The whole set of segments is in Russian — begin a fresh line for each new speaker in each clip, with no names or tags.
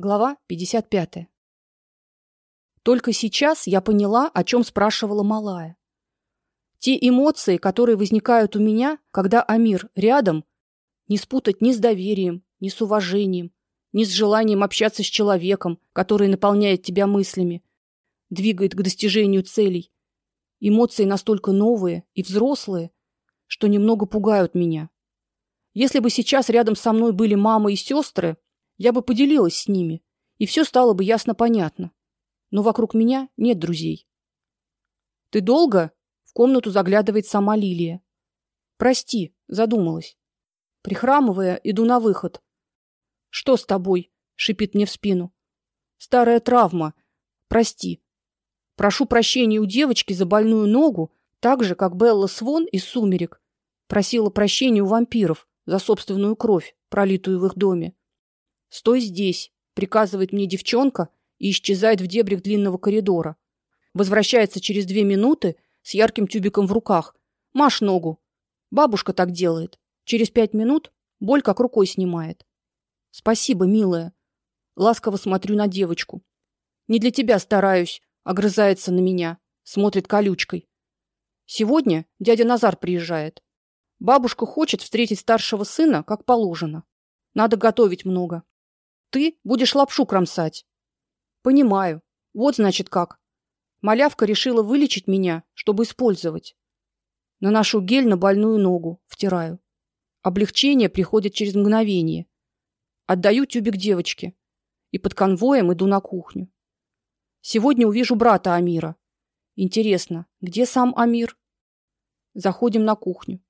Глава 55. Только сейчас я поняла, о чем спрашивала малая. Те эмоции, которые возникают у меня, когда Амир рядом, не спутать ни с доверием, ни с уважением, ни с желанием общаться с человеком, который наполняет тебя мыслями, двигает к достижению целей. Эмоции настолько новые и взрослые, что немного пугают меня. Если бы сейчас рядом со мной были мама и сестры, я бы поделилась с ними, и все стало бы ясно понятно. Но вокруг меня нет друзей. Ты долго? В комнату заглядывает сама Лилия. Прости, задумалась. Прихрамывая, иду на выход. Что с тобой? шипит мне в спину. Старая травма. Прости. Прошу прощения у девочки за больную ногу, так же как Белла Свон из Сумерек просила прощения у вампиров за собственную кровь, пролитую в их доме. Стой здесь, приказывает мне девчонка и исчезает в дебрях длинного коридора. Возвращается через две минуты с ярким тюбиком в руках. Маш ногу. Бабушка так делает. Через пять минут боль как рукой снимает. Спасибо, милая. Ласково смотрю на девочку. Не для тебя стараюсь, огрызается на меня, смотрит колючкой. Сегодня дядя Назар приезжает. Бабушка хочет встретить старшего сына, как положено. Надо готовить много. Ты будешь лапшу кромсать. Понимаю. Вот значит как. Малявка решила вылечить меня, чтобы использовать. Наношу гель на больную ногу, втираю. Облегчение приходит через мгновение. Отдаю тюбик девочке и под конвоем иду на кухню. Сегодня увижу брата Амира. Интересно, где сам Амир? Заходим на кухню.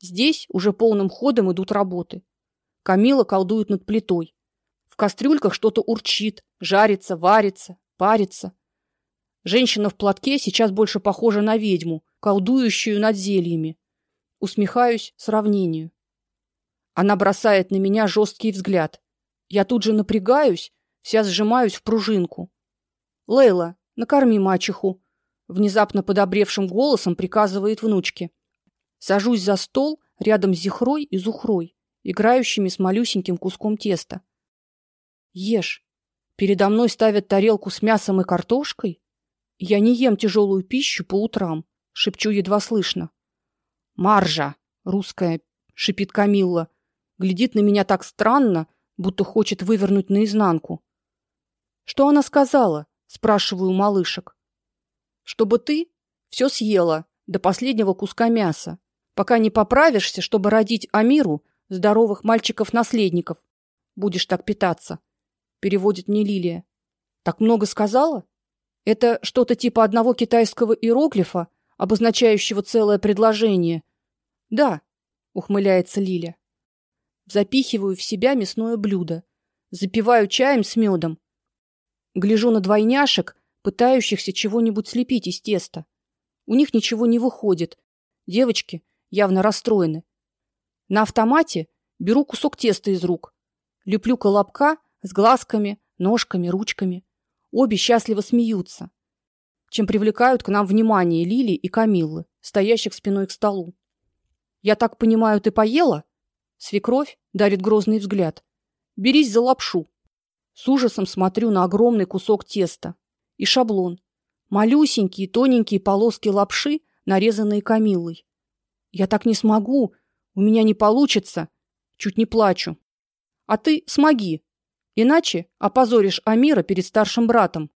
Здесь уже полным ходом идут работы. Камила колдует над плитой. В кастрюльках что-то урчит, жарится, варится, парится. Женщина в платке сейчас больше похожа на ведьму, колдующую над зельями. Усмехаюсь сравнению. Она бросает на меня жесткий взгляд. Я тут же напрягаюсь, вся сжимаюсь в пружинку. Лейла, накорми мачеху, внезапно подобревшим голосом приказывает внучке. Сажусь за стол рядом с Зихрой и Зухрой, играющими с малюсеньким куском теста. Ешь. Передо мной ставят тарелку с мясом и картошкой. Я не ем тяжелую пищу по утрам, шепчу едва слышно. Маржа, русская, шипит Камилла, глядит на меня так странно, будто хочет вывернуть наизнанку. Что она сказала? спрашиваю малышек. Чтобы ты все съела до последнего куска мяса, пока не поправишься, чтобы родить Амиру здоровых мальчиков-наследников. Будешь так питаться переводит мне Лилия. Так много сказала? Это что-то типа одного китайского иероглифа, обозначающего целое предложение. Да, ухмыляется Лиля. Запихиваю в себя мясное блюдо, запиваю чаем с медом. Гляжу на двойняшек, пытающихся чего-нибудь слепить из теста. У них ничего не выходит. Девочки явно расстроены. На автомате беру кусок теста из рук, леплю колобка с глазками, ножками, ручками. Обе счастливо смеются, чем привлекают к нам внимание Лили и Камиллы, стоящих спиной к столу. Я так понимаю, ты поела? Свекровь дарит грозный взгляд. Берись за лапшу. С ужасом смотрю на огромный кусок теста и шаблон. Малюсенькие тоненькие полоски лапши, нарезанные Камиллой. Я так не смогу, у меня не получится. Чуть не плачу. А ты смоги, Иначе опозоришь Амира перед старшим братом.